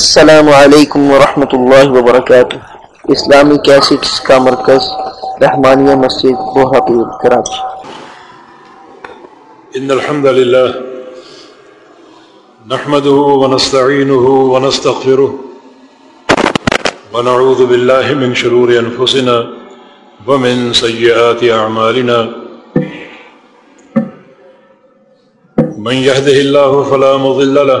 السلام علیکم ورحمۃ اللہ وبرکاتہ۔ اسلامی کیسٹس کا مرکز، رحمانیہ مسجد بوہاپور کراچی إن الحمد لله نحمده ونستعينه ونستغفره ونعوذ بالله من شرور أنفسنا ومن سيئات أعمالنا من يهده الله فلا مضل له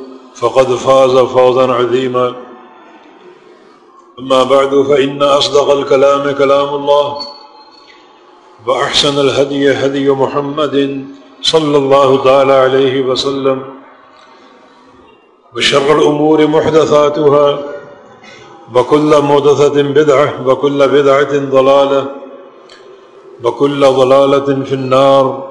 فقد فاز فوضا عظيما أما بعد، فإن أصدق الكلام كلام الله، وأحسن الهدي هدي محمد صلى الله تعالى عليه وسلم، وشر الأمور محدثاتها، وكل محدثة بدعة، وكل بدعة ضلالة، وكل ضلالة في النار.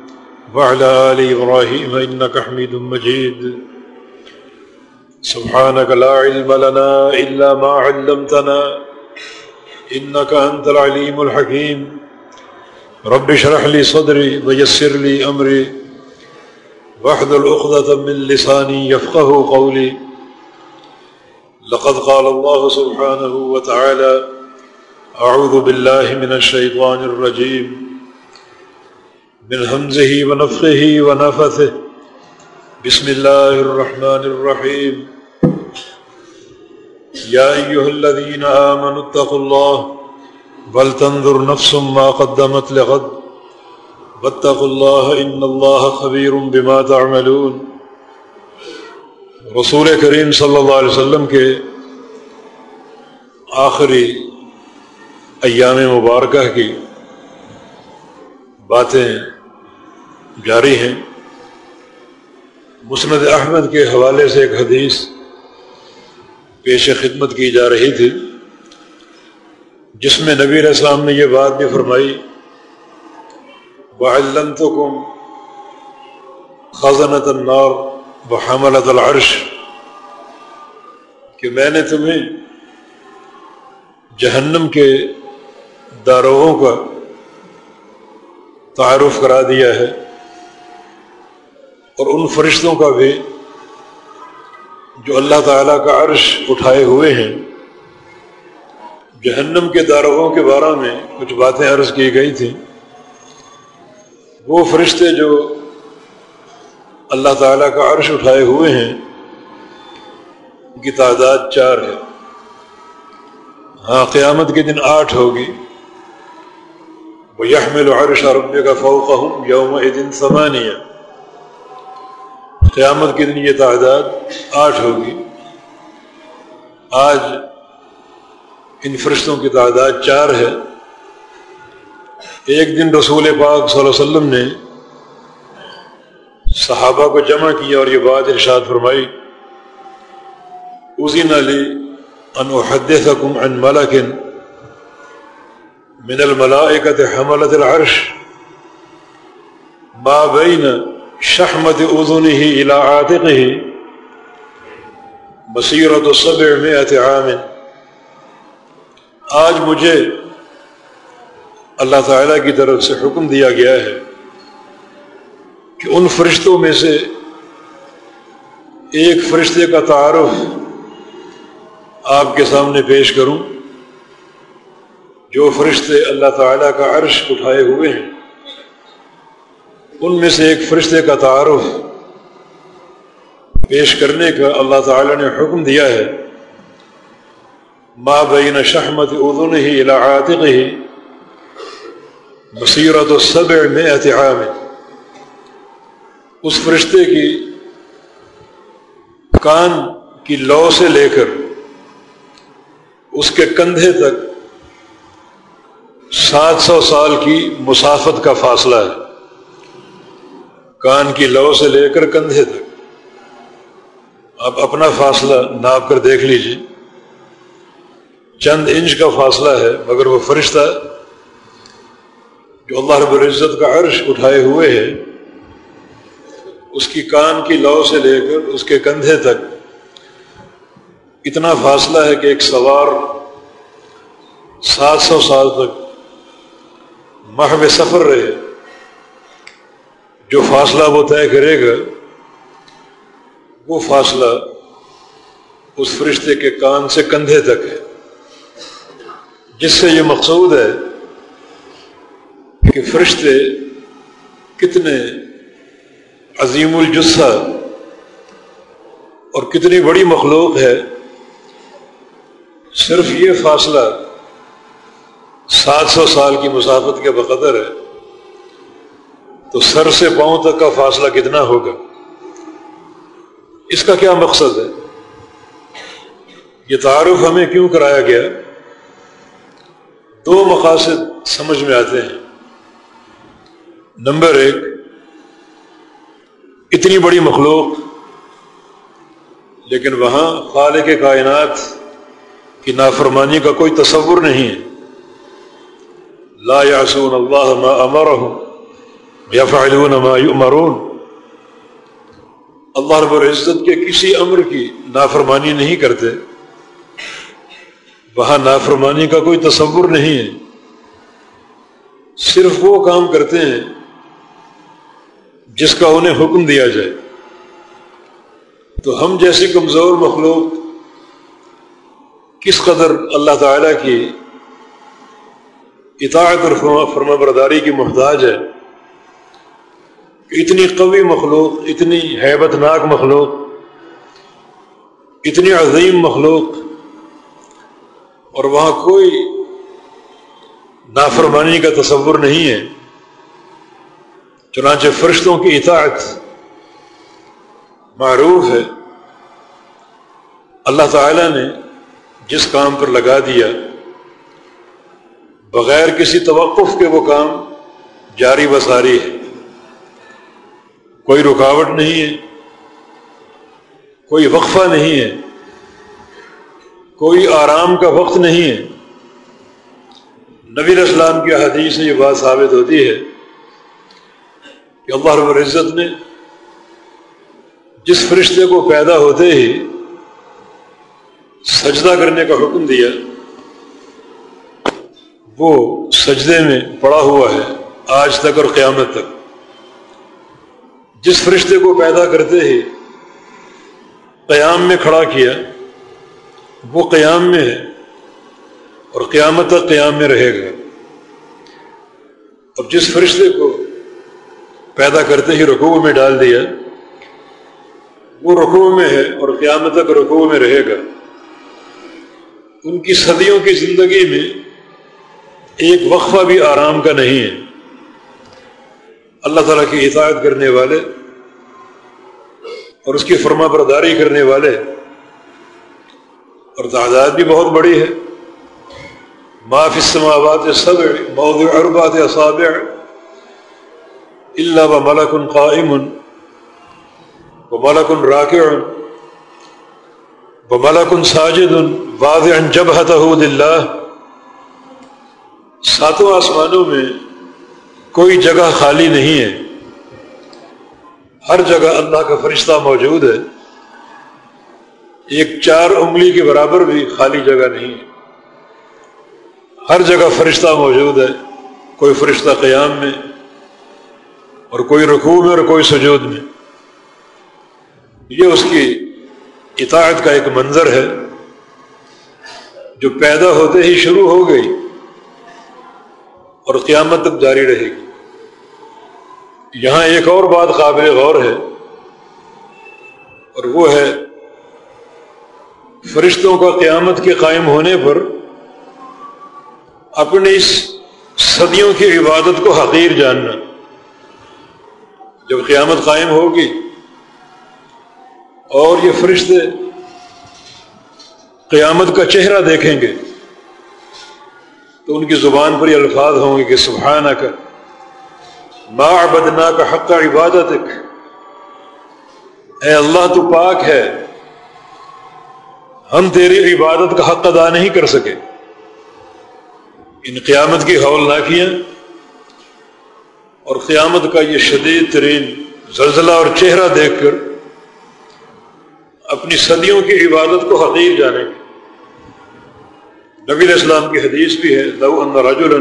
وعلى آل إبراهيم إنك حميد مجيد. سبحانك لا علم لنا إلا ما علمتنا. إنك أنت العليم الحكيم. رب شرح لي صدري ويسر لي أمري. واحذر الأخذة من لساني يفقه قولي. لقد قال الله سبحانه وتعالى أعوذ بالله من الشيطان الرجيم. من همزه ونفخه ونفثه. بسم الله الرحمن الرحيم. يا أيها الذين آمنوا اتقوا الله ولتنظر نفس ما قدمت لغد. واتقوا الله إن الله خبير بما تعملون. رسول کریم صلی اللہ علیہ وسلم کے آخری ایام مبارکہ کی باتیں جاری ہیں۔ مسند احمد کے حوالے سے ایک حدیث پیش خدمت کی جا رہی تھی، جس میں نبی علیہ السلام نے یہ بات بھی فرمائی وعلم تو کم خزنت النار بحملت العرش، کہ میں نے تمہیں جہنم کے داروغوں کا تعارف کرا دیا ہے۔ اور ان فرشتوں کا بھی جو اللہ تعالیٰ کا عرش اٹھائے ہوئے ہیں، جہنم کے داروغوں کے بارے میں کچھ باتیں عرض کی گئی تھیں۔ وہ فرشتے جو اللہ تعالیٰ کا عرش اٹھائے ہوئے ہیں، ان کی تعداد چار ہے۔ ہاں قیامت کے دن آٹھ ہوگی۔ وہ یحمل عرش رب کا فوق ہوں یوم دن سمانیہ قیامت کے دن یہ تعداد آٹھ ہوگی۔ آج ان فرشتوں کی تعداد چار ہے۔ ایک دن رسول پاک صلی اللہ علیہ وسلم نے صحابہ کو جمع کیا اور یہ بات ارشاد فرمائی اسی علی ان احدثکم عن ملک من الملائکت حملت العرش ما بین شحمت اذنه الى عاتقه بصیرت و صبر میں عامن آج مجھے اللہ تعالیٰ کی طرف سے حکم دیا گیا ہے کہ ان فرشتوں میں سے ایک فرشتے کا تعارف آپ کے سامنے پیش کروں جو فرشتے اللہ تعالیٰ کا عرش اٹھائے ہوئے ہیں. ان میں سے ایک فرشتے کا تعارف پیش کرنے کا اللہ تعالیٰ نے حکم دیا ہے۔ ماں بین شہمت اردن ہی علاقات ہی بصیرت و صبر میں احتحام اس فرشتے کی کان کی لو سے لے کر اس کے کندھے تک سات سو سال کی مسافت کا فاصلہ ہے۔ کان کی لو سے لے کر کندھے تک۔ آپ اپنا فاصلہ ناپ کر دیکھ لیجیے چند انچ کا فاصلہ ہے، مگر وہ فرشتہ جو اللہ رب العزت کا عرش اٹھائے ہوئے ہے، اس کی کان کی لو سے لے کر اس کے کندھے تک۔ اتنا فاصلہ ہے کہ ایک سوار سات سو سال تک ماہ میں سفر رہے۔ جو فاصلہ وہ طے کرے گا، وہ فاصلہ اس فرشتے کے کان سے کندھے تک ہے۔ جس سے یہ مقصود ہے کہ فرشتے کتنے عظیم الجسہ اور کتنی بڑی مخلوق ہے، صرف یہ فاصلہ سات سو سال کی مسافت کے بقدر ہے۔ تو سر سے پاؤں تک کا فاصلہ کتنا ہوگا؟ اس کا کیا مقصد ہے؟ یہ تعارف ہمیں کیوں کرایا گیا؟ دو مقاصد سمجھ میں آتے ہیں۔ نمبر ایک، اتنی بڑی مخلوق، لیکن وہاں خالق کائنات کی نافرمانی کا کوئی تصور نہیں ہے۔ لا یاسون اللہ ما امرهم یفعلون ما یؤمرون۔ اللہ رب العزت کے کسی امر کی نافرمانی نہیں کرتے۔ وہاں نافرمانی کا کوئی تصور نہیں ہے۔ صرف وہ کام کرتے ہیں جس کا انہیں حکم دیا جائے۔ تو ہم جیسی کمزور مخلوق کس قدر اللہ تعالی کی اطاعت اور فرما برداری کی محتاج ہے اتنی قوی مخلوق، اتنی حیبت ناک مخلوق، اتنی عظیم مخلوق، اور وہاں کوئی نافرمانی کا تصور نہیں ہے۔ چنانچہ فرشتوں کی اطاعت معروف ہے۔ اللہ تعالی نے جس کام پر لگا دیا، بغیر کسی توقف کے وہ کام جاری بساری ہے۔ کوئی رکاوٹ نہیں ہے، کوئی وقفہ نہیں ہے، کوئی آرام کا وقت نہیں ہے۔ نبی اسلام کی حدیث سے یہ بات ثابت ہوتی ہے کہ اللہ رب العزت نے جس فرشتے کو پیدا ہوتے ہی سجدہ کرنے کا حکم دیا، وہ سجدے میں پڑا ہوا ہے آج تک اور قیامت تک۔ جس فرشتے کو پیدا کرتے ہی قیام میں کھڑا کیا، وہ قیام میں ہے اور قیامت تک قیام میں رہے گا۔ اور جس فرشتے کو پیدا کرتے ہی رقو میں ڈال دیا، وہ رقو میں ہے اور قیامت تک رقو میں رہے گا۔ ان کی صدیوں کی زندگی میں ایک وقفہ بھی آرام کا نہیں ہے۔ اللہ تعالیٰ کی اطاعت کرنے والے اور اس کی فرما برداری کرنے والے اور تعداد بھی بہت بڑی ہے۔ معاف السماوات سب موضوع اربات اصابع اللہ و ملکن قائم و ملکن راکع و ملکن ساجد واضح جب حتحود اللہ ساتوں آسمانوں میں کوئی جگہ خالی نہیں ہے۔ ہر جگہ اللہ کا فرشتہ موجود ہے۔ ایک چار انگلی کے برابر بھی خالی جگہ نہیں ہے۔ ہر جگہ فرشتہ موجود ہے۔ کوئی فرشتہ قیام میں اور کوئی رقوع میں اور کوئی سجود میں۔ یہ اس کی اطاعت کا ایک منظر ہے۔ جو پیدا ہوتے ہی شروع ہو گئی۔ اور قیامت تک جاری رہے گی۔ یہاں ایک اور بات قابل غور ہے اور وہ ہے فرشتوں کا قیامت کے قائم ہونے پر اپنی اس صدیوں کی عبادت کو حقیر جاننا۔ جب قیامت قائم ہوگی اور یہ فرشتے قیامت کا چہرہ دیکھیں گے تو ان کی زبان پر یہ الفاظ ہوں گے کہ سبحانہ کا ما بدنا کا حق عبادت اے اللہ، تو پاک ہے۔ ہم تیری عبادت کا حق ادا نہیں کر سکے۔ ان قیامت کی ہولناکیاں اور قیامت کا یہ شدید ترین زلزلہ اور چہرہ دیکھ کر اپنی صدیوں کی عبادت کو حقیق جانے گے۔ نبی علیہ السلام کی حدیث بھی ہے، لو ان رجلا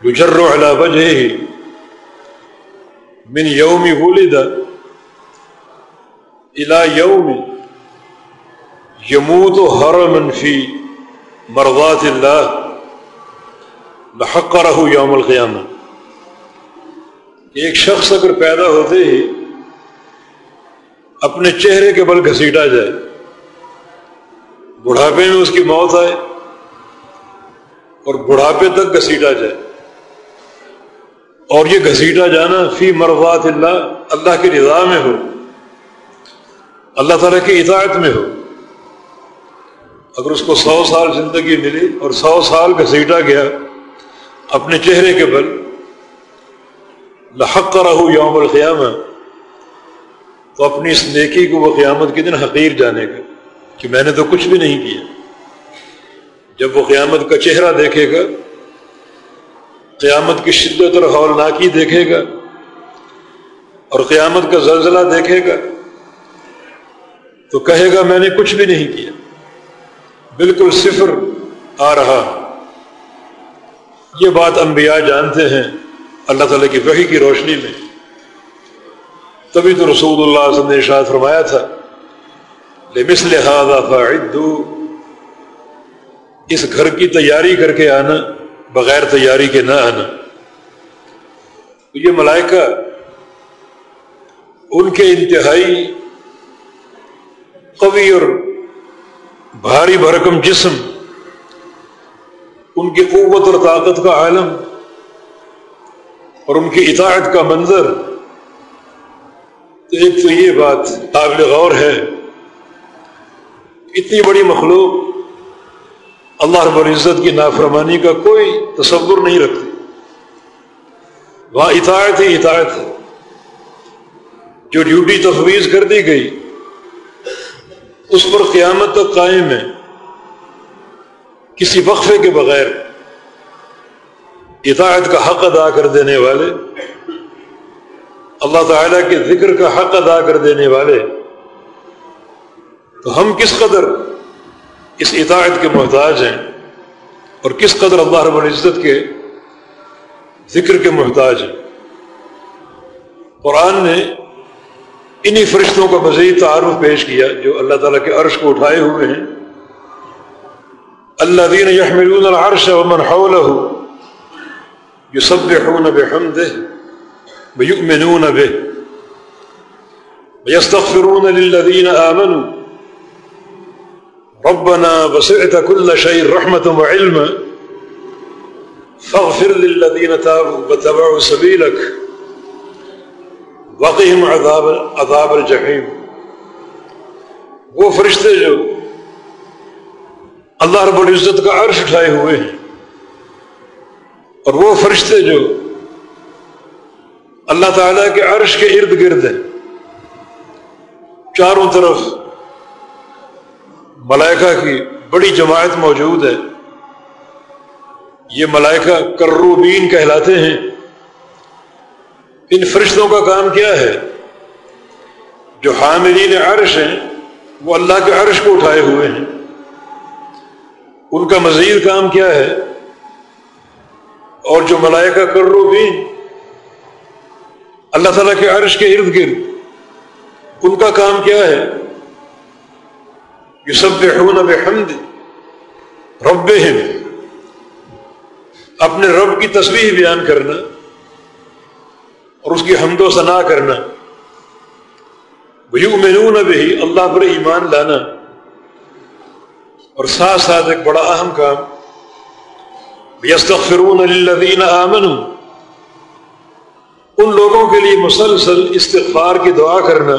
یجر على وجهه من يوم ولد الى يوم يموت هرما في مرضات الله لحقره يوم القيامه ایک شخص اگر پیدا ہوتے ہی اپنے چہرے کے بل گھسیٹا جائے بڑھاپے میں اس کی موت آئے اور بڑھاپے تک گھسیٹا جائے۔ اور یہ گھسیٹا جانا فی مرضات اللہ اللہ کی رضا میں ہو۔ اللہ تعالیٰ کی اطاعت میں ہو۔ اگر اس کو سو سال زندگی ملی اور سو سال گھسیٹا گیا اپنے چہرے کے بل، لحق رہو یوم القیامہ، تو اپنی اس نیکی کو وہ قیامت کے دن حقیر جانے گا۔ کہ میں نے تو کچھ بھی نہیں کیا۔ جب وہ قیامت کا چہرہ دیکھے گا، قیامت کی شدت اور ہولناکی دیکھے گا، اور قیامت کا زلزلہ دیکھے گا، تو کہے گا، میں نے کچھ بھی نہیں کیا۔ بالکل صفر آ رہا۔ یہ بات انبیاء جانتے ہیں، اللہ تعالیٰ کی وحی کی روشنی میں۔ تبھی تو رسول اللہ وسلم نے ارشاد فرمایا تھا لمثل هذا فاعدوا. اس گھر کی تیاری کر کے آنا، بغیر تیاری کے نہ آنا۔ تو یہ ملائکہ ان کے انتہائی قوی اور بھاری بھرکم جسم، ان کی قوت اور طاقت کا عالم اور ان کی اطاعت کا منظر۔ تو ایک تو یہ بات قابل غور ہے اتنی بڑی مخلوق اللہ رب العزت کی نافرمانی کا کوئی تصور نہیں رکھتی۔ وہاں اطاعت ہی اطاعت ہے جو ڈیوٹی تفویض کر دی گئی، اس پر قیامت تک قائم ہے۔ کسی وقفے کے بغیر اطاعت کا حق ادا کر دینے والے، اللہ تعالیٰ کے ذکر کا حق ادا کر دینے والے تو ہم کس قدر اس اطاعت کے محتاج ہیں اور کس قدر اللہ رب العزت کے ذکر کے محتاج ہیں؟ قرآن نے انہی فرشتوں کا مزید تعارف پیش کیا جو اللہ تعالیٰ کے عرش کو اٹھائے ہوئے ہیں۔ اللہ دین یحملون العرش ومن حوله يسبحون بحمده ويؤمنون به ويستغفرون للذين آمنوا ربنا وسعت كل شيء رحمة وعلما. فاغفر للذين تابوا وتبعوا سبيلك. وقهم عذاب عذاب الجحيم. وہ فرشتے جو اللہ رب العزت کا عرش اٹھائے ہوئے ہیں، اور وہ فرشتے جو اللہ تعالیٰ کے عرش کے ارد گرد ہیں، چاروں طرف ملائکہ کی بڑی جماعت موجود ہے۔ یہ ملائکہ کروبین کہلاتے ہیں۔ ان فرشتوں کا کام کیا ہے؟ جو حاملین عرش ہیں، وہ اللہ کے عرش کو اٹھائے ہوئے ہیں۔ ان کا مزید کام کیا ہے؟ اور جو ملائکہ کر رو بھی اللہ تعالیٰ کے عرش کے ارد گرد، ان کا کام کیا ہے؟ یہ سب بحمد رب اپنے رب کی تصویر بیان کرنا اور اس کی حمد و ثناء کرنا۔ بھائی امین بھی اللہ پر ایمان لانا۔ اور ساتھ ساتھ ایک بڑا اہم کام، یستغفرون للذین آمنوا۔ ان لوگوں کے لیے مسلسل استغفار کی دعا کرنا،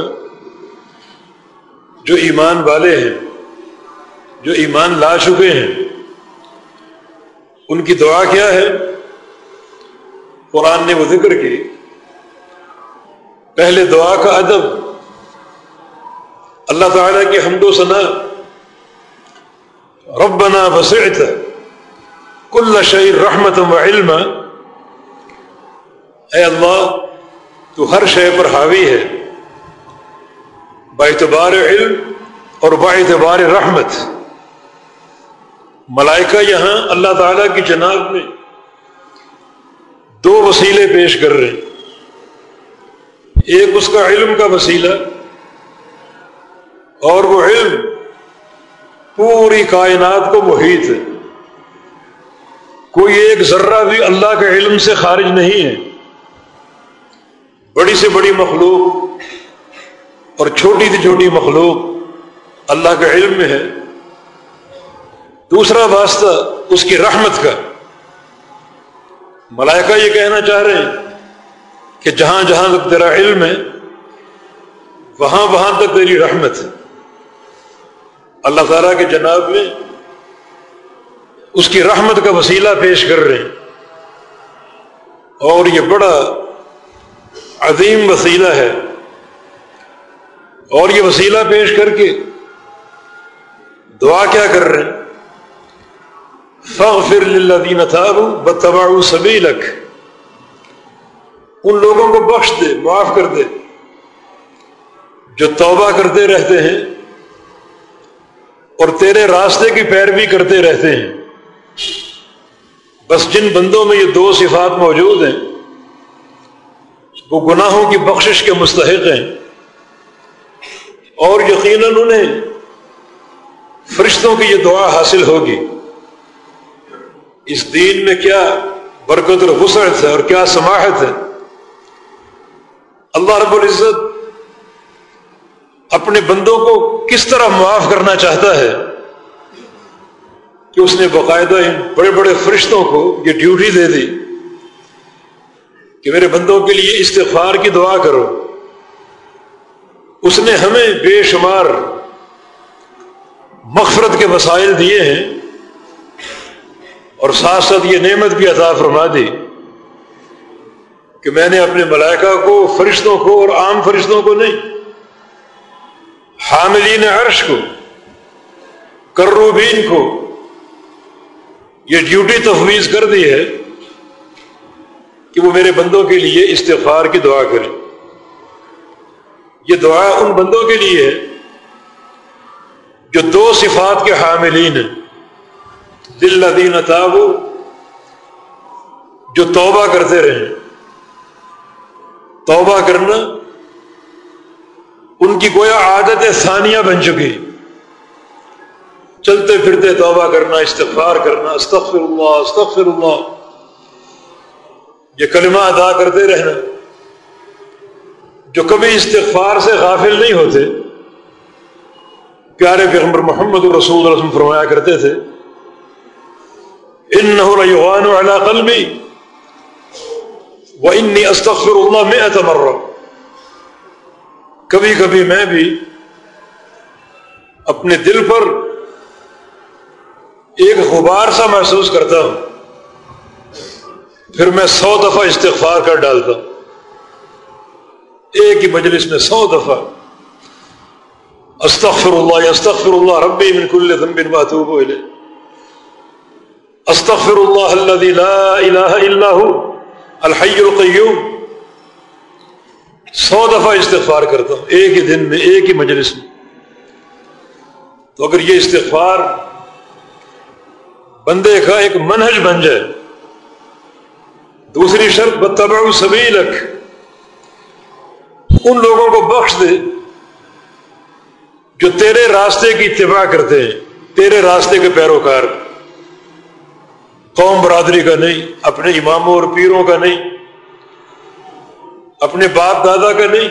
جو ایمان والے ہیں۔ جو ایمان لا چکے ہیں، ان کی دعا کیا ہے؟ قرآن نے وہ ذکر کی۔ پہلے دعا کا ادب۔ اللہ تعالیٰ کی حمد و ثنا۔ ربنا وسعت کل شعر رحمت و علم اے اللہ، تو ہر شے پر حاوی ہے۔ باعتبار علم اور باعتبار رحمت۔ ملائکہ یہاں اللہ تعالی کی جناب میں دو وسیلے پیش کر رہے ہیں۔ ایک اس کا علم کا وسیلہ اور وہ علم پوری کائنات کو محیط ہے۔ کوئی ایک ذرہ بھی اللہ کے علم سے خارج نہیں ہے۔ بڑی سے بڑی مخلوق اور چھوٹی سے چھوٹی مخلوق اللہ کے علم میں ہے۔ دوسرا واسطہ اس کی رحمت کا۔ ملائکہ یہ کہنا چاہ رہے ہیں کہ جہاں جہاں تک تیرا علم ہے، وہاں وہاں تک تیری رحمت ہے۔ اللہ تعالیٰ کے جناب میں اس کی رحمت کا وسیلہ پیش کر رہے ہیں۔ اور یہ بڑا عظیم وسیلہ ہے۔ اور یہ وسیلہ پیش کر کے دعا کیا کر رہے ہیں؟ فغفر للذین تابوا بتبعوا سبیلک۔ ان لوگوں کو بخش دے، معاف کر دے۔ جو توبہ کرتے رہتے ہیں اور تیرے راستے کی پیروی کرتے رہتے ہیں۔ بس جن بندوں میں یہ دو صفات موجود ہیں، وہ گناہوں کی بخشش کے مستحق ہیں۔ اور یقیناً انہیں فرشتوں کی یہ دعا حاصل ہوگی۔ اس دین میں کیا برکت اور وسعت ہے اور کیا سماحت ہے؟ اللہ رب العزت اپنے بندوں کو کس طرح معاف کرنا چاہتا ہے کہ اس نے باقاعدہ ان بڑے بڑے فرشتوں کو یہ ڈیوٹی دے دی کہ میرے بندوں کے لیے استغفار کی دعا کرو۔ اس نے ہمیں بے شمار مغفرت کے وسائل دیے ہیں۔ اور ساتھ ساتھ یہ نعمت بھی عطا فرما دی کہ میں نے اپنے ملائکہ کو، فرشتوں کو اور عام فرشتوں کو نہیں، حاملین عرش کو، کروبین کو یہ ڈیوٹی تفویض کر دی ہے کہ وہ میرے بندوں کے لیے استغفار کی دعا کریں یہ دعا ان بندوں کے لیے ہے جو دو صفات کے حاملین ہیں۔ دل ندین تاب جو توبہ کرتے رہے توبہ کرنا ان کی گویا عادت ثانیہ بن چکی۔ چلتے پھرتے توبہ کرنا، استغفار کرنا، استغفر اللہ استغفر اللہ۔ یہ کلمہ ادا کرتے رہنا۔ جو کبھی استغفار سے غافل نہیں ہوتے، پیارے پیغمبر محمد رسول رسم فرمایا کرتے تھے ان نہ قلبی وہ انی استغفر اللہ میں اتمر کبھی کبھی میں بھی اپنے دل پر ایک غبار سا محسوس کرتا ہوں. پھر میں سو دفعہ استغفار کر ڈالتا ہوں. ایک ہی مجلس میں سو دفعہ. استغفر اللہ استغفر اللہ، ربی من کل ذنب واتوب الیہ. استغفر اللہ الذي لا الہ الا هو الحی القیوم سو دفعہ استغفار کرتا ہوں، ایک ہی دن میں، ایک ہی مجلس میں۔ تو اگر یہ استغفار بندے کا ایک منہج بن جائے، دوسری شرط بتبا سبیلک ان لوگوں کو بخش دے جو تیرے راستے کی اتباع کرتے ہیں، تیرے راستے کے پیروکار۔ قوم برادری کا نہیں، اپنے اماموں اور پیروں کا نہیں، اپنے باپ دادا کا نہیں،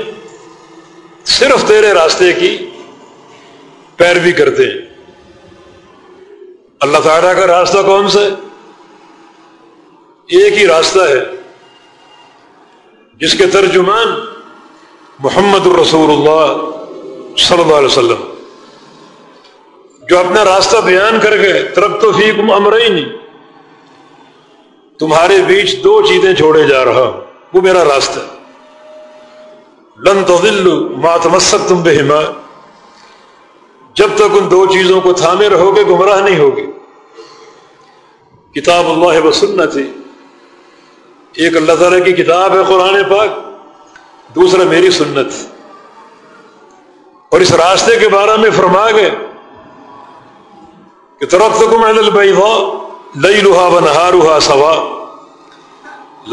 صرف تیرے راستے کی پیروی کرتے ہیں۔ اللہ تعالیٰ کا راستہ کون سا ہے؟ ایک ہی راستہ ہے، جس کے ترجمان محمد الرسول اللہ صلی اللہ علیہ وسلم، جو اپنا راستہ بیان کر گئے ترب تو فیق امر ہی نہیں تمہارے بیچ دو چیزیں چھوڑے جا رہا وہ میرا راستہ لن تو دل ماتمسک تم بے جب تک ان دو چیزوں کو تھامے رہو گے، گمراہ نہیں ہوگی کتاب اللہ و سننا تھی ایک اللہ تعالیٰ کی کتاب ہے قرآن پاک، دوسرا میری سنت۔ اور اس راستے کے بارے میں فرما گئے کہ ترقت کو میں البئی لئی لوہا و نہا سوا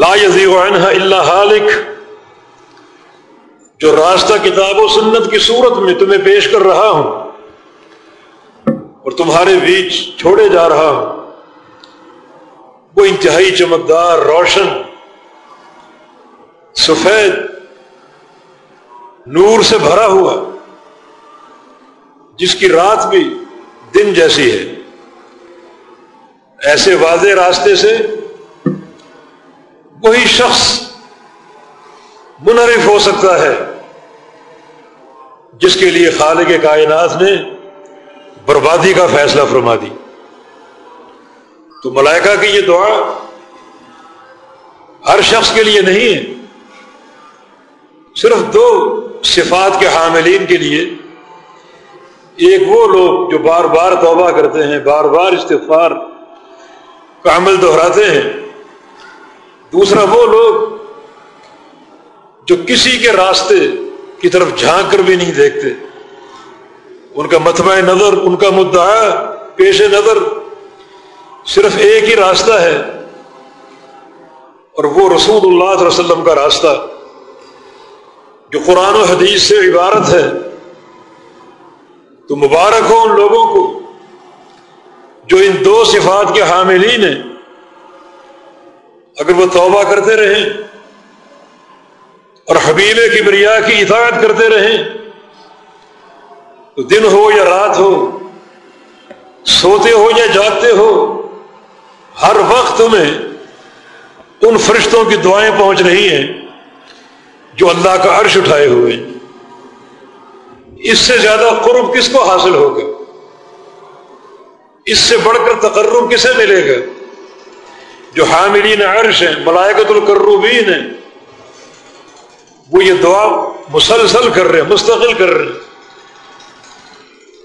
لا یزی عنہ اللہ حالک جو راستہ کتاب و سنت کی صورت میں تمہیں پیش کر رہا ہوں اور تمہارے بیچ چھوڑے جا رہا ہوں، وہ انتہائی چمکدار، روشن، سفید، نور سے بھرا ہوا، جس کی رات بھی دن جیسی ہے۔ ایسے واضح راستے سے وہی شخص منحرف ہو سکتا ہے جس کے لیے خالق کائنات نے بربادی کا فیصلہ فرما دی۔ تو ملائکہ کی یہ دعا ہر شخص کے لیے نہیں ہے، صرف دو صفات کے حاملین کے لیے۔ ایک وہ لوگ جو بار بار توبہ کرتے ہیں، بار بار استغفار کا عمل دہراتے ہیں۔ دوسرا وہ لوگ جو کسی کے راستے کی طرف جھانک کر بھی نہیں دیکھتے۔ ان کا متبع نظر، ان کا مدعا پیش نظر صرف ایک ہی راستہ ہے۔ اور وہ رسول اللہ علیہ وسلم کا راستہ، جو قرآن و حدیث سے عبارت ہے۔ تو مبارک ہو ان لوگوں کو جو ان دو صفات کے حاملین ہیں۔ اگر وہ توبہ کرتے رہیں اور حبیب کبریا کی اطاعت کرتے رہیں، تو دن ہو یا رات ہو، سوتے ہو یا جاگتے ہو، ہر وقت تمہیں ان فرشتوں کی دعائیں پہنچ رہی ہیں جو اللہ کا عرش اٹھائے ہوئے۔ اس سے زیادہ قرب کس کو حاصل ہوگا؟ اس سے بڑھ کر تقرب کسے ملے گا؟ جو حاملین عرش ہیں ملائکت القروبین ہیں۔ وہ یہ دعا مسلسل کر رہے ہیں، مستقل کر رہے ہیں۔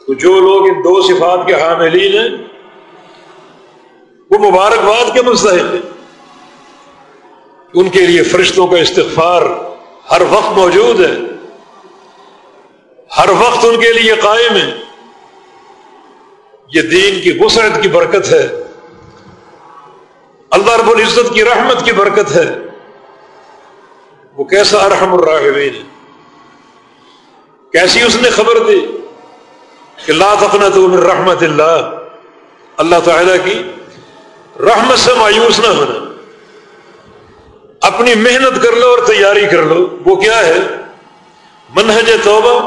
تو جو لوگ ان دو صفات کے حاملین ہیں، وہ مبارکباد کے مستحق ہیں۔ ان کے لیے فرشتوں کا استغفار ہر وقت موجود ہے۔ ہر وقت ان کے لیے قائم ہے۔ یہ دین کی وسعت کی برکت ہے۔ اللہ رب العزت کی رحمت کی برکت ہے۔ وہ کیسا ارحم الراحمین ہے۔ کیسی اس نے خبر دی کہ لا تقنط من رحمت اللہ۔ اللہ تعالی کی رحمت سے مایوس نہ ہونا۔ اپنی محنت کر لو اور تیاری کر لو۔ وہ کیا ہے؟ منہج توبہ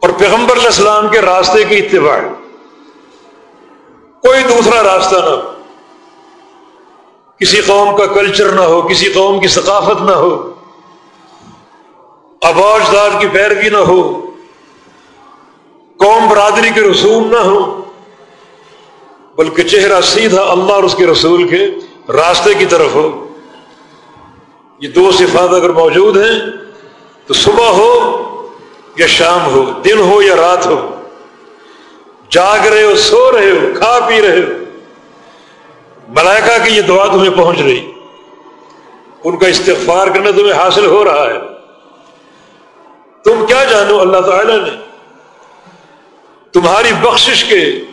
اور پیغمبر علیہ السلام کے راستے کی اتباع۔ کوئی دوسرا راستہ نہ ہو۔ کسی قوم کا کلچر نہ ہو، کسی قوم کی ثقافت نہ ہو آواز داد کی پیروی نہ ہو، قوم برادری کے رسوم نہ ہو، بلکہ چہرہ سیدھا اللہ اور اس کے رسول کے راستے کی طرف ہو۔ یہ دو صفات اگر موجود ہیں، تو صبح ہو یا شام ہو، دن ہو یا رات ہو۔ جاگ رہے ہو، سو رہے ہو، کھا پی رہے ہو۔ ملائکہ کی یہ دعا تمہیں پہنچ رہی ان کا استغفار کرنا تمہیں حاصل ہو رہا ہے۔ تم کیا جانو اللہ تعالی نے؟ تمہاری بخشش کے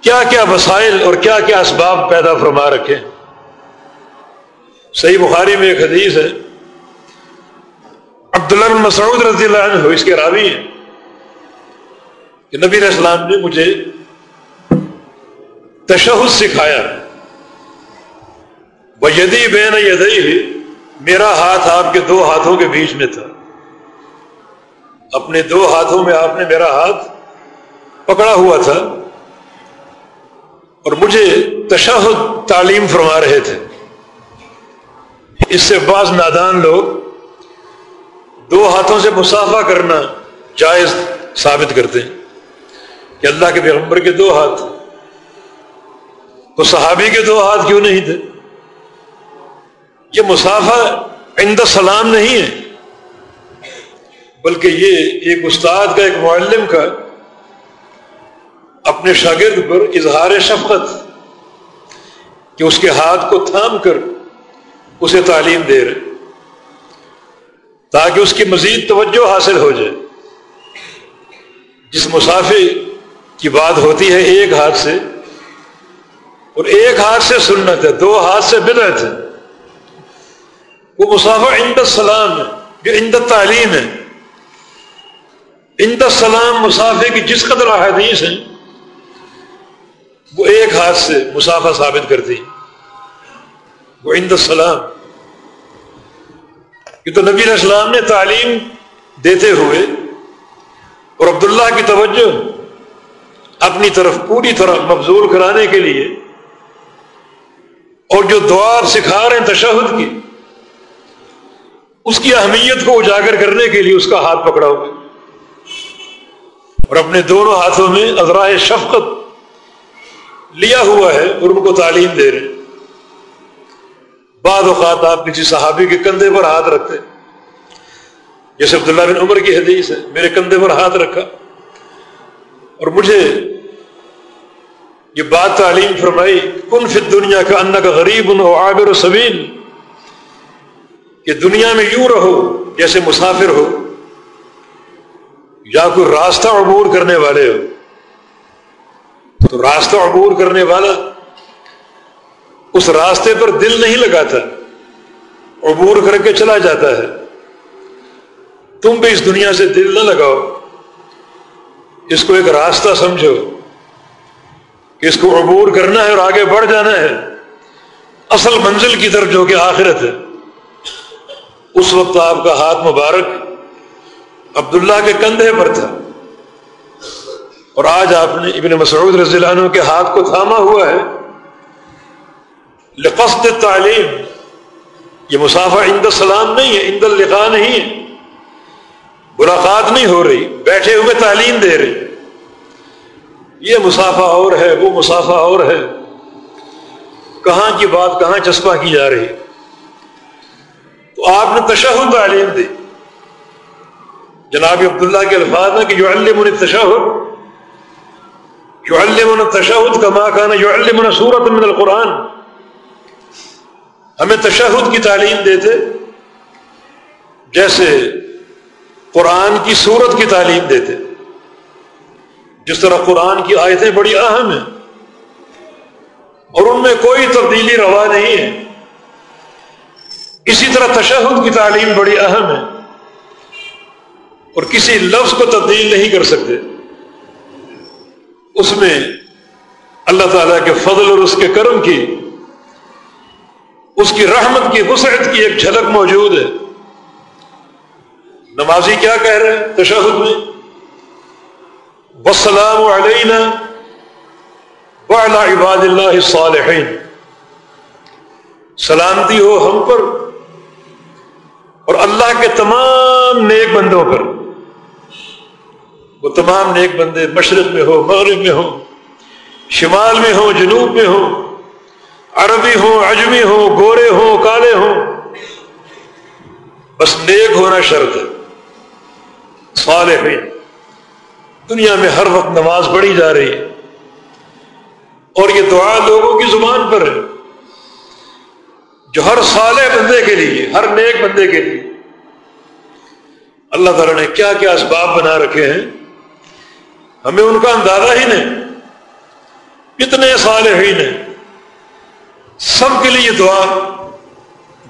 کیا کیا وسائل اور کیا کیا اسباب پیدا فرما رکھے صحیح بخاری میں ایک حدیث ہے۔ عبداللہ بن مسعود رضی اللہ عنہ اس کے راوی ہیں کہ نبی علیہ السلام نے مجھے تشہد سکھایا۔ بجدی بین یدئی میرا ہاتھ آپ کے دو ہاتھوں کے بیچ میں تھا۔ اپنے دو ہاتھوں میں آپ نے میرا ہاتھ پکڑا ہوا تھا۔ اور مجھے تشہد تعلیم فرما رہے تھے۔ اس سے بعض نادان لوگ دو ہاتھوں سے مسافہ کرنا جائز ثابت کرتے ہیں کہ اللہ کے پیغمبر کے دو ہاتھ تو صحابی کے دو ہاتھ کیوں نہیں تھے؟ یہ مسافہ عند سلام نہیں ہے، بلکہ یہ ایک استاد کا، ایک معلم کا اپنے شاگرد پر اظہار شفقت کہ اس کے ہاتھ کو تھام کر اسے تعلیم دے رہے، تاکہ اس کی مزید توجہ حاصل ہو جائے۔ جس مسافر کی بات ہوتی ہے ایک ہاتھ سے اور ایک ہاتھ سے سنت ہے، دو ہاتھ سے بدعت ہے۔ وہ مسافر عند السلام ہے، جو عند تعلیم ہے۔ عند السلام مسافر کی جس قدر احادیث ہیں، وہ ایک ہاتھ سے مسافہ ثابت کرتی وہ عند السلام۔ یہ تو نبی علیہ السلام نے تعلیم دیتے ہوئے اور عبداللہ کی توجہ اپنی طرف، پوری طرح مبزول کرانے کے لیے اور جو دعا سکھا رہے ہیں تشہد کی، اس کی اہمیت کو اجاگر کرنے کے لیے اس کا ہاتھ پکڑا ہوا اور اپنے دونوں ہاتھوں میں ازراہ شفقت لیا ہوا ہے اور ان کو تعلیم دے رہے بعض اوقات آپ کسی صحابی کے کندھے پر ہاتھ رکھتے جیسے عبداللہ بن عمر کی حدیث ہے، میرے کندھے پر ہاتھ رکھا۔ اور مجھے یہ بات تعلیم فرمائی، کن فی دنیا کا ان کا غریب ان عابر و سبیل۔ کہ دنیا میں یوں رہو جیسے مسافر ہو، یا کوئی راستہ عبور کرنے والے ہو۔ تو راستہ عبور کرنے والا اس راستے پر دل نہیں لگاتا، عبور کر کے چلا جاتا ہے۔ تم بھی اس دنیا سے دل نہ لگاؤ، اس کو ایک راستہ سمجھو۔ اس کو عبور کرنا ہے اور آگے بڑھ جانا ہے۔ اصل منزل کی طرف جو کہ آخرت ہے۔ اس وقت آپ کا ہاتھ مبارک عبداللہ کے کندھے پر تھا۔ اور آج آپ نے ابن مسعود رضی اللہ عنہ کے ہاتھ کو تھاما ہوا ہے۔ لقصد تعلیم یہ مسافہ عند السلام نہیں ہے، عند القاع نہیں ہے۔ ملاقات نہیں ہو رہی، بیٹھے ہوئے تعلیم دے رہے یہ مسافہ اور ہے، وہ مسافہ اور ہے۔ کہاں کی بات، کہاں چسپا کی جا رہی؟ تو آپ نے تشہد تعلیم دی۔ جناب عبداللہ کے الفاظ میں کہ جو علم تشہد يعلمنا التشہد كما كان يعلمنا سورة من القرآن۔ ہمیں تشہد کی تعلیم دیتے، جیسے قرآن کی صورت کی تعلیم دیتے۔ جس طرح قرآن کی آیتیں بڑی اہم ہیں، اور ان میں کوئی تبدیلی روا نہیں ہے۔ اسی طرح تشہد کی تعلیم بڑی اہم ہے، اور کسی لفظ کو تبدیل نہیں کر سکتے۔ اس میں اللہ تعالیٰ کے فضل اور اس کے کرم کی، اس کی رحمت کی، وسعت کی ایک جھلک موجود ہے۔ نمازی کیا کہہ رہے ہیں تشہد میں؟ وسلام علینا وعلی عباد اللہ الصالحین سلامتی ہو ہم پر اور اللہ کے تمام نیک بندوں پر. وہ تمام نیک بندے مشرق میں ہو مغرب میں ہو شمال میں ہو جنوب میں ہو عربی ہو اجمی ہو گورے ہو کالے ہو بس نیک ہونا شرط ہے۔ صالح دنیا میں ہر وقت نماز پڑھی جا رہی ہے۔ اور یہ دعا لوگوں کی زبان پر ہے، جو ہر صالح بندے کے لیے، ہر نیک بندے کے لیے۔ اللہ تعالیٰ نے کیا کیا اسباب بنا رکھے ہیں، ہمیں ان کا اندازہ ہی نہیں۔ کتنے صالحین ہیں سب کے لیے دعا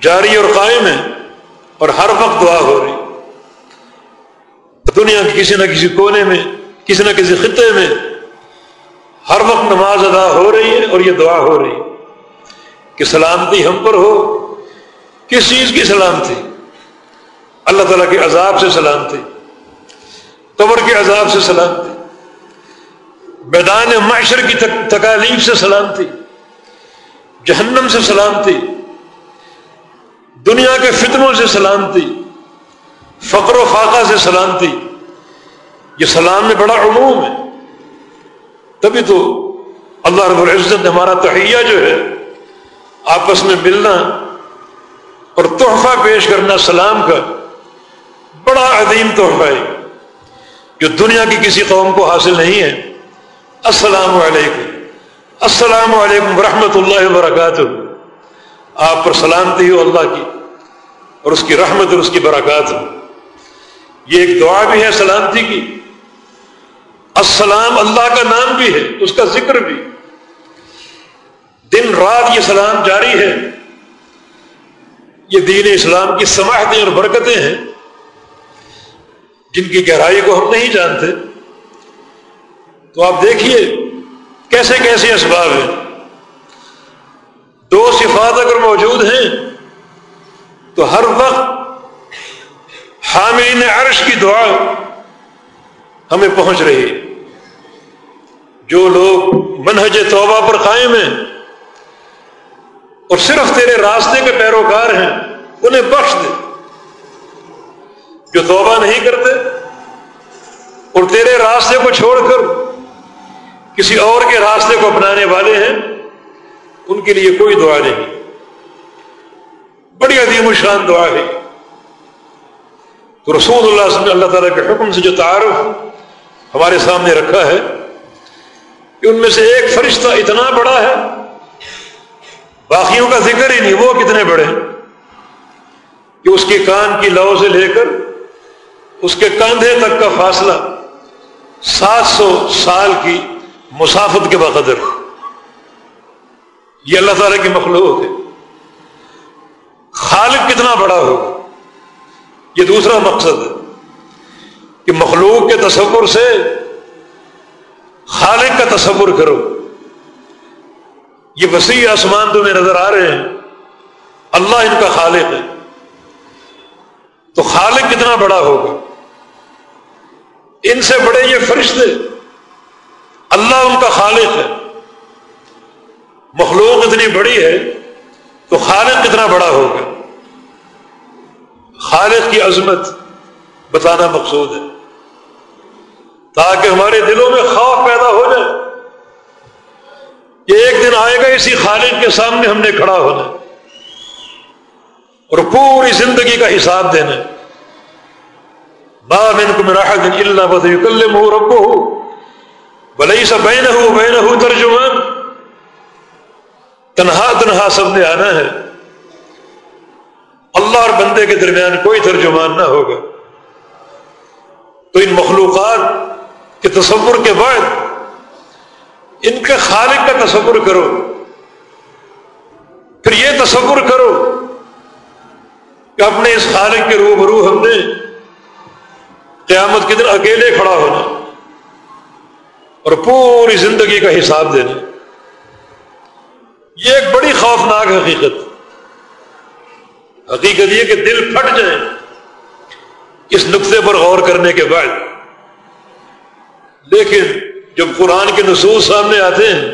جاری اور قائم ہے اور ہر وقت دعا ہو رہی۔ دنیا کے کسی نہ کسی کونے میں کسی نہ کسی خطے میں ہر وقت نماز ادا ہو رہی ہے اور یہ دعا ہو رہی ہے کہ سلامتی ہم پر ہو، کس چیز کی سلامتی؟ اللہ تعالیٰ کے عذاب سے سلامتی، قبر کے عذاب سے سلامتی، میدان معاشر کی تکالیف سے سلامتی، جہنم سے سلامتی، دنیا کے فتنوں سے سلامتی، فقر و فاقہ سے سلامتی یہ سلام میں بڑا عموم ہے۔ تبھی تو اللہ رب العزت نے ہمارا تحیہ جو ہے، آپس میں ملنا اور تحفہ پیش کرنا سلام کا بڑا عظیم تحفہ ہے۔ جو دنیا کی کسی قوم کو حاصل نہیں ہے۔ السلام علیکم۔ السلام علیکم ورحمۃ اللہ وبرکاتہ۔ آپ پر سلامتی ہو اللہ کی اور اس کی رحمت اور اس کی برکات ہو۔ یہ ایک دعا بھی ہے سلامتی کی۔ السلام اللہ کا نام بھی ہے، اس کا ذکر بھی۔ دن رات یہ سلام جاری ہے۔ یہ دین اسلام کی سماحتیں اور برکتیں ہیں۔ جن کی گہرائی کو ہم نہیں جانتے۔ تو آپ دیکھیے کیسے کیسے اسباب ہیں۔ دو صفات اگر موجود ہیں، تو ہر وقت حاملین عرش کی دعا ہمیں پہنچ رہی ہے۔ جو لوگ منہج توبہ پر قائم ہیں اور صرف تیرے راستے کے پیروکار ہیں، انہیں بخش دے۔ جو توبہ نہیں کرتے اور تیرے راستے کو چھوڑ کر کسی اور کے راستے کو اپنانے والے ہیں، ان کے لیے کوئی دعا نہیں۔ بڑی عظیم الشان دعا ہے۔ تو رسول اللہ صلی اللہ تعالیٰ کے حکم سے جو تعارف ہمارے سامنے رکھا ہے کہ ان میں سے ایک فرشتہ اتنا بڑا ہے، باقیوں کا ذکر ہی نہیں، وہ کتنے بڑے ہیں؟ کہ اس کے کان کی لو سے لے کر اس کے کاندھے تک کا فاصلہ سات سو سال کی مسافت کے بقدر۔ یہ اللہ تعالیٰ کی مخلوق ہے۔ خالق کتنا بڑا ہوگا یہ دوسرا مقصد ہے کہ مخلوق کے تصور سے خالق کا تصور کرو۔ یہ وسیع آسمان تمہیں نظر آ رہے ہیں۔ اللہ ان کا خالق ہے۔ تو خالق کتنا بڑا ہوگا؟ ان سے بڑے یہ فرشتے۔ اللہ ان کا خالق ہے۔ مخلوق اتنی بڑی ہے تو خالق کتنا بڑا ہوگا؟ خالق کی عظمت بتانا مقصود ہے۔ تاکہ ہمارے دلوں میں خوف پیدا ہو جائے کہ ایک دن آئے گا اسی خالق کے سامنے ہم نے کھڑا ہونا اور پوری زندگی کا حساب دینا من کو میرا دن اللہ بد ہو ربو ہو بھلے سا بہن ہو بہن ہو ترجمان۔ تنہا تنہا سب نے آنا ہے۔ اللہ اور بندے کے درمیان کوئی ترجمان نہ ہوگا۔ تو ان مخلوقات کہ تصور کے بعد ان کے خالق کا تصور کرو۔ پھر یہ تصور کرو کہ اپنے اس خالق کے روبرو ہم نے قیامت کے دن اکیلے کھڑا ہونا اور پوری زندگی کا حساب دینا۔ یہ ایک بڑی خوفناک حقیقت۔ حقیقت یہ کہ دل پھٹ جائے اس نقطے پر غور کرنے کے بعد۔ لیکن جب قرآن کے نصوص سامنے آتے ہیں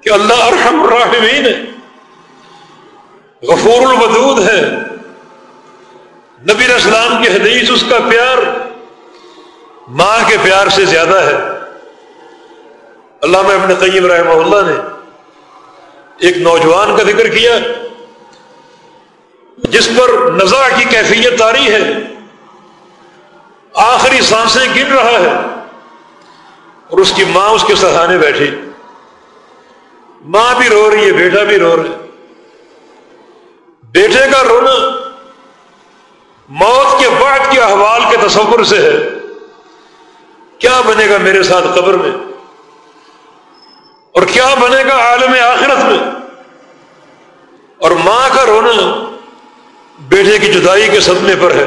کہ اللہ ارحم الراحمین ہے، غفور الودود ہے، نبی اسلام کی حدیث اس کا پیار ماں کے پیار سے زیادہ ہے۔ اللہ میں اپنے قیم رحمہ اللہ نے ایک نوجوان کا ذکر کیا، جس پر نزا کی کیفیت تاری ہے۔ آخری سانسیں گر رہا ہے اور اس کی ماں اس کے سہانے بیٹھی۔ ماں بھی رو رہی ہے، بیٹا بھی رو رہا ہے۔ بیٹے کا رونا موت کے بعد کے احوال کے تصور سے ہے۔ کیا بنے گا میرے ساتھ قبر میں؟ اور کیا بنے گا عالم آخرت میں؟ اور ماں کا رونا بیٹے کی جدائی کے صدمے پر ہے۔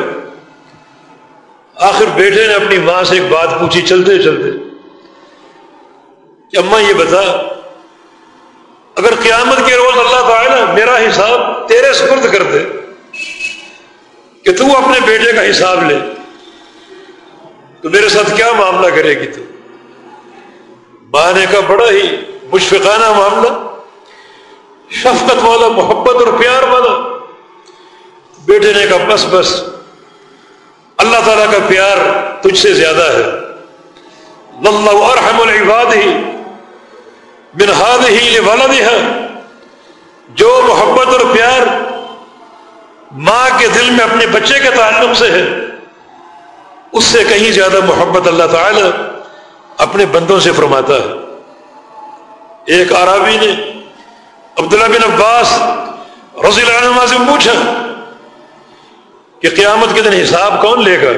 آخر بیٹے نے اپنی ماں سے ایک بات پوچھی، چلتے چلتے۔ کہ اماں یہ بتا، اگر قیامت کے روز اللہ تعالیٰ میرا حساب تیرے سپرد کر دے، کہ تو اپنے بیٹے کا حساب لے، تو میرے ساتھ کیا معاملہ کرے گی تو؟ مانے کا بڑا ہی مشفقانہ معاملہ۔ شفقت والا، محبت اور پیار والا۔ بیٹے نے کہا، بس بس۔ اللہ تعالیٰ کا پیار تجھ سے زیادہ ہے. اللہ ارحم العباد ہی بنہاد ہی ولد ہے جو محبت اور پیار ماں کے دل میں اپنے بچے کے تعلق سے ہے، اس سے کہیں زیادہ محبت اللہ تعالی اپنے بندوں سے فرماتا ہے. ایک عرابی نے عبداللہ بن عباس رضی اللہ عنہ سے پوچھا کہ قیامت کے دن حساب کون لے گا؟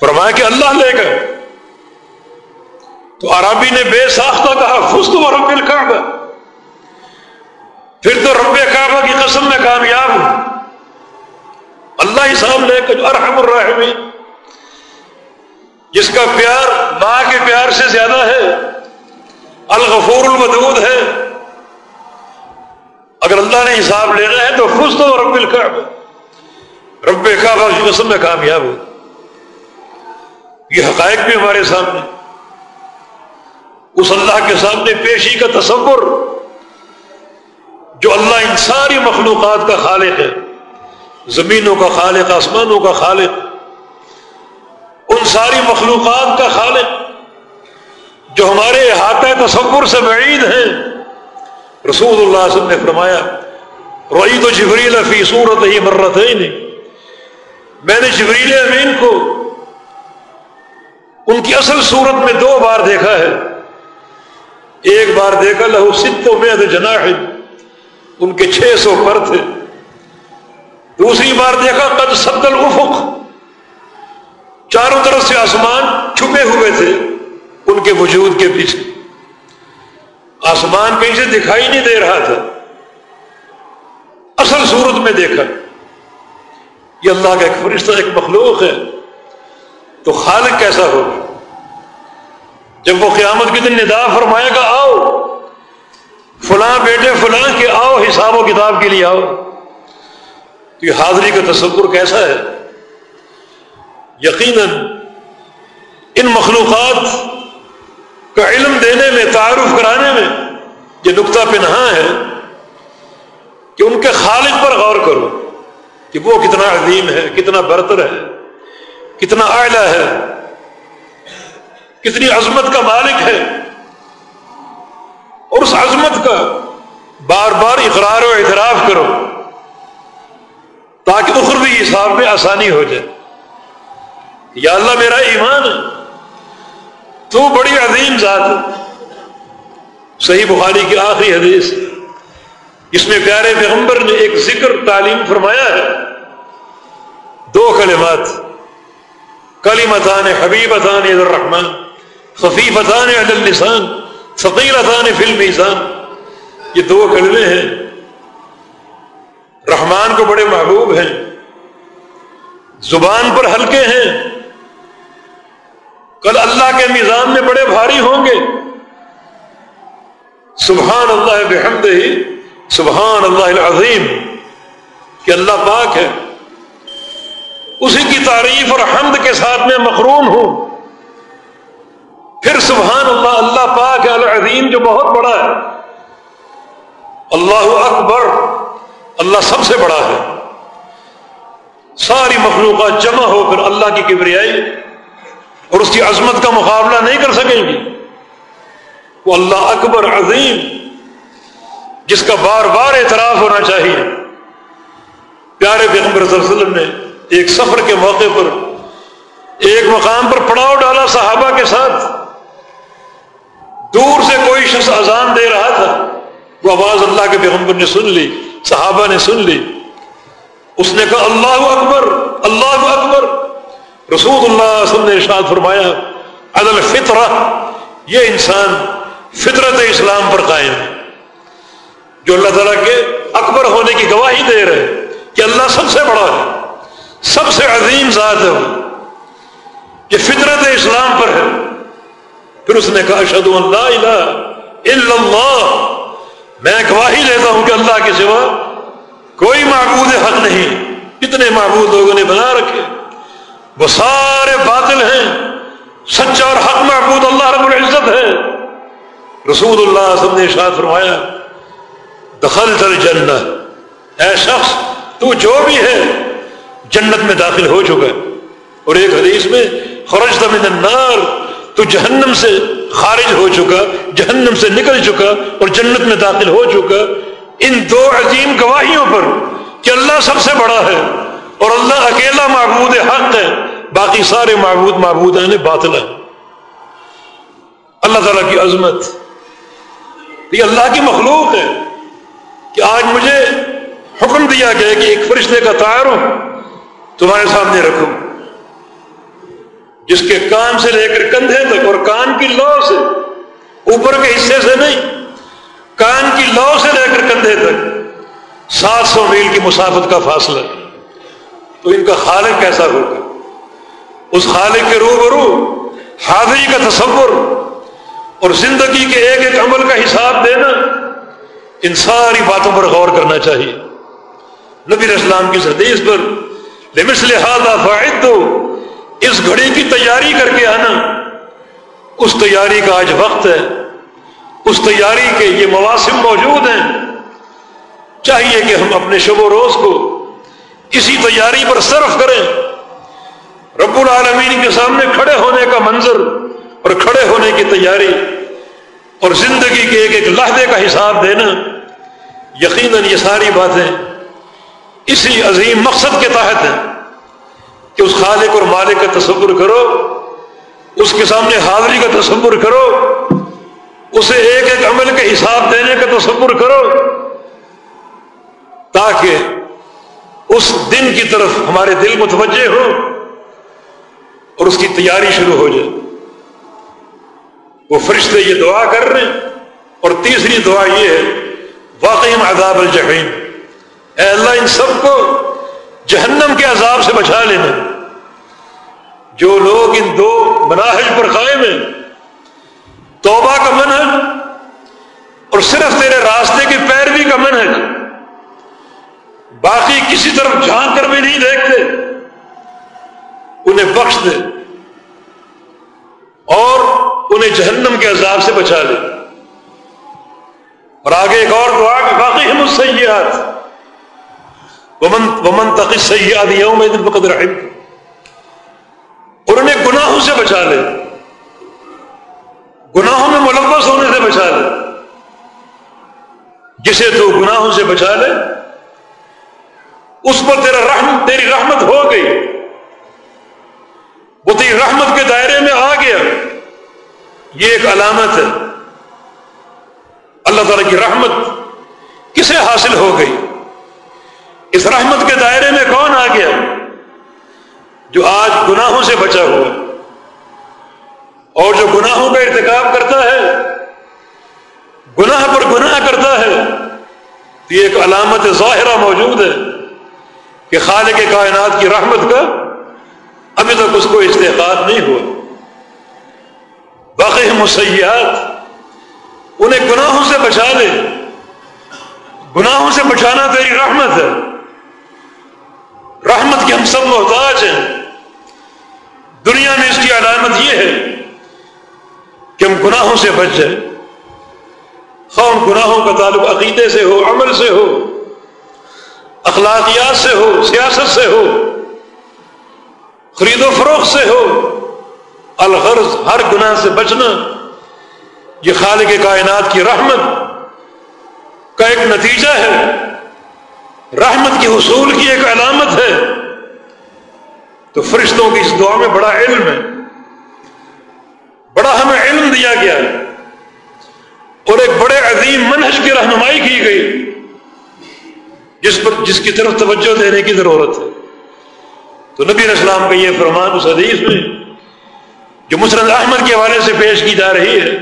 فرمایا کہ اللہ لے گا۔ تو عربی نے بے ساختہ کہا خود تو رب الکعبہ۔ پھر تو رب کعبہ کی قسم میں کامیاب ہوں۔ اللہ حساب لے کر ارحم الرحمین جس کا پیار ماں کے پیار سے زیادہ ہے، الغفور الودود ہے۔ اگر اللہ نے حساب لینا ہے تو خوش تو رب الکعبہ۔ رب کعبہ کی قسم میں کامیاب ہو۔ یہ حقائق بھی ہمارے سامنے۔ اس اللہ کے سامنے پیشی کا تصور۔ جو اللہ ان ساری مخلوقات کا خالق ہے۔ زمینوں کا خالق، آسمانوں کا خالق۔ ان ساری مخلوقات کا خالق۔ جو ہمارے احاطہ تصور سے بعید ہیں۔ رسول اللہ علیہ وسلم نے فرمایا روئی تو جبریل فی صورت ہی مرت ہے نہیں میں نے جبریل امین کو ان کی اصل صورت میں دو بار دیکھا ہے۔ ایک بار دیکھا، لہو ستوں میں جناح ان کے چھ سو پر تھے۔ دوسری بار دیکھا، قد سد الفق چاروں طرف سے آسمان چھپے ہوئے تھے ان کے وجود کے پیچھے۔ آسمان کہیں سے دکھائی نہیں دے رہا تھا۔ اصل صورت میں دیکھا۔ یہ اللہ کا ایک فرشتہ، ایک مخلوق ہے۔ تو خالق کیسا ہوگا؟ جب وہ قیامت کے دن ندا فرمائے گا، آؤ، فلاں بیٹے فلاں کے آؤ، حساب و کتاب کے لیے آؤ۔ تو یہ حاضری کا تصور کیسا ہے؟ یقیناً ان مخلوقات کا علم دینے میں، تعارف کرانے میں یہ نقطہ پنہا ہے کہ ان کے خالق پر غور کرو۔ کہ وہ کتنا عظیم ہے، کتنا برتر ہے، کتنا اعلیٰ ہے، کتنی عظمت کا مالک ہے۔ اور اس عظمت کا بار بار اقرار و اعتراف کرو تاکہ اخروی حساب میں آسانی ہو جائے۔ یا اللہ، میرا ایمان ہے۔ تو بڑی عظیم ذات ہے۔ صحیح بخاری کی آخری حدیث اس میں پیارے پیغمبر نے ایک ذکر تعلیم فرمایا ہے۔ دو کلمات کلیمتان حبیبتان الرحمن، خفیفتان علی اللسان، ثقیلتان فی المیزان، یہ دو کلمے ہیں۔ رحمان کو بڑے محبوب ہیں، زبان پر ہلکے ہیں۔ کل اللہ کے میزان میں بڑے بھاری ہوں گے۔ سبحان اللہ بحمد ہی سبحان اللہ العظیم، کہ اللہ پاک ہے۔ اسی کی تعریف اور حمد کے ساتھ میں مقرون ہوں۔ پھر سبحان اللہ اللہ پاک العظیم جو بہت بڑا ہے۔ اللہ اکبر، اللہ سب سے بڑا ہے۔ ساری مخلوقات جمع ہو کر اللہ کی کبریائی اور اس کی عظمت کا مقابلہ نہیں کر سکیں گی۔ وہ اللہ اکبر عظیم، جس کا بار بار اعتراف ہونا چاہیے۔ پیارے پیغمبر صلی اللہ علیہ وسلم نے ایک سفر کے موقع پر، ایک مقام پر پڑاؤ ڈالا صحابہ کے ساتھ۔ دور سے کوئی شخص اذان دے رہا تھا، وہ آواز اللہ کے پیغمبر نے سن لی، صحابہ نے سن لی۔ اس نے کہا، اللہ اکبر اللہ اکبر۔ رسول اللہ وسلم نے ارشاد فرمایا عدل فطرہ یہ انسان فطرت اسلام پر قائم ہے۔ جو اللہ تعالیٰ کے اکبر ہونے کی گواہی دے رہے، کہ اللہ سب سے بڑا ہے۔ سب سے عظیم ذات ہے یہ فطرت اسلام پر ہے۔ پھر اس نے کہا اشد اللہ الہ الا اللہ۔ میں گواہی دیتا ہوں کہ اللہ کے سوا کوئی معبود حق نہیں۔ کتنے معبود لوگوں نے بنا رکھے۔ وہ سارے باطل ہیں۔ سچا اور حق معبود اللہ رب العزت ہے۔ رسول اللہ سب نے ارشاد فرمایا دخل تر جنت اے شخص، تو جو بھی ہے جنت میں داخل ہو چکا ہے اور ایک حدیث میں خرج من النار، تو جہنم سے خارج ہو چکا، جہنم سے نکل چکا اور جنت میں داخل ہو چکا۔ ان دو عظیم گواہیوں پر کہ اللہ سب سے بڑا ہے اور اللہ اکیلا معبود حق ہے، باقی سارے معبود معبود ہیں باطل ہیں۔ اللہ تعالیٰ کی عظمت۔ یہ اللہ کی مخلوق ہے کہ آج مجھے حکم دیا گیا کہ ایک فرشتے کا تعارف تمہارے سامنے رکھو جس کے کان سے لے کر کندھے تک اور کان کی لو سے، اوپر کے حصے سے نہیں، کان کی لو سے لے کر کندھے تک۔ سات سو میل کی مسافت کا فاصلہ۔ تو ان کا خالق کیسا ہوگا؟ اس خالق کے روبرو حاضری کا تصور اور زندگی کے ایک ایک عمل کا حساب دینا ان ساری باتوں پر غور کرنا چاہیے۔ نبی اسلام کی حدیث پر لہٰذا فائد دو اس گھڑی کی تیاری کر کے آنا. اس تیاری کا آج وقت ہے. اس تیاری کے یہ مواسم موجود ہیں. چاہیے کہ ہم اپنے شب و روز کو اسی تیاری پر صرف کریں. رب العالمین کے سامنے کھڑے ہونے کا منظر اور کھڑے ہونے کی تیاری اور زندگی کے ایک ایک لہدے کا حساب دینا. یقیناً یہ ساری باتیں اسی عظیم مقصد کے تحت ہیں کہ اس خالق اور مالک کا تصور کرو، اس کے سامنے حاضری کا تصور کرو، اسے ایک ایک عمل کے حساب دینے کا تصور کرو، تاکہ اس دن کی طرف ہمارے دل متوجہ ہو اور اس کی تیاری شروع ہو جائے۔ وہ فرشتے یہ دعا کر رہے ہیں اور تیسری دعا یہ ہے واقعی عذاب الجحیم۔ اے اللہ ان سب کو جہنم کے عذاب سے بچا لینا جو لوگ ان دو مناحج پر قائم ہیں، توبہ کا منحج اور صرف تیرے راستے کی پیروی کا منحج باقی کسی طرف جھانک کر بھی نہیں دیکھتے۔ انہیں بخش دے۔ اور انہیں جہنم کے عذاب سے بچا لے۔ اور آگے ایک اور دعا کہ باقی ہم السیئات ومن ومن تقی سیاد یوم دن فقد رحم. اور انہیں گناہوں سے بچا لے. گناہوں میں ملوث ہونے سے بچا لے. جسے تو گناہوں سے بچا لے، اس پر تیرا رحم تیری رحمت ہو گئی. وہ تیری رحمت کے دائرے میں آ گیا. یہ ایک علامت ہے. اللہ تعالی کی رحمت کسے حاصل ہو گئی؟ اس رحمت کے دائرے میں کون آ گیا جو آج گناہوں سے بچا ہوا اور جو گناہوں کا ارتکاب کرتا ہے گناہ پر گناہ کرتا ہے تو یہ ایک علامت ظاہرہ موجود ہے کہ خالق کائنات کی رحمت کا ابھی تک اس کو استحقاق نہیں ہوا۔ باقی مسیحات انہیں گناہوں سے بچا لے۔ گناہوں سے بچانا تیری رحمت ہے۔ رحمت کے ہم سب محتاج ہیں۔ دنیا میں اس کی علامت یہ ہے کہ ہم گناہوں سے بچ جائیں۔ خواہ گناہوں کا تعلق عقیدے سے ہو، عمل سے ہو، اخلاقیات سے ہو، سیاست سے ہو، خرید و فروخت سے ہو، الغرض ہر گناہ سے بچنا، یہ خالق کائنات کی رحمت کا ایک نتیجہ ہے۔ رحمت کی حصول کی ایک علامت ہے۔ تو فرشتوں کی اس دعا میں بڑا علم ہے۔ بڑا ہمیں علم دیا گیا ہے۔ اور ایک بڑے عظیم منحج کی رہنمائی کی گئی۔ جس پر جس کی طرف توجہ دینے کی ضرورت ہے۔ تو نبی علیہ السلام کا یہ فرمان اس حدیث میں، جو مسرد احمد کے حوالے سے پیش کی جا رہی ہے،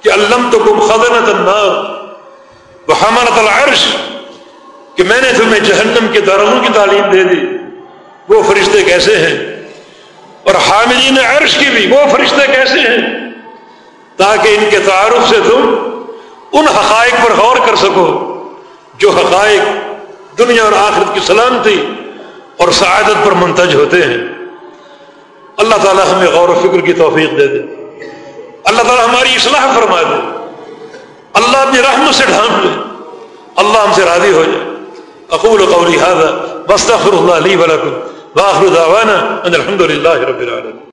کہ علم تو کم خزنت النار وہ حملت العرش۔ کہ میں نے تمہیں جہنم کے داروں کی تعلیم دے دی۔ وہ فرشتے کیسے ہیں؟ اور حاملین عرش کی بھی وہ فرشتے کیسے ہیں؟ تاکہ ان کے تعارف سے تم ان حقائق پر غور کر سکو، جو حقائق دنیا اور آخرت کی سلامتی اور سعادت پر منتج ہوتے ہیں۔ اللہ تعالیٰ ہمیں غور و فکر کی توفیق دے دے۔ اللہ تعالیٰ ہماری اصلاح فرما دے۔ اللہ اپنی رحمت سے ڈھانپ لے۔ اللہ ہم سے راضی ہو جائے۔ اقول قولی هذا واستغفر الله لي ولكم واخر دعوانا ان الحمد لله رب العالمين.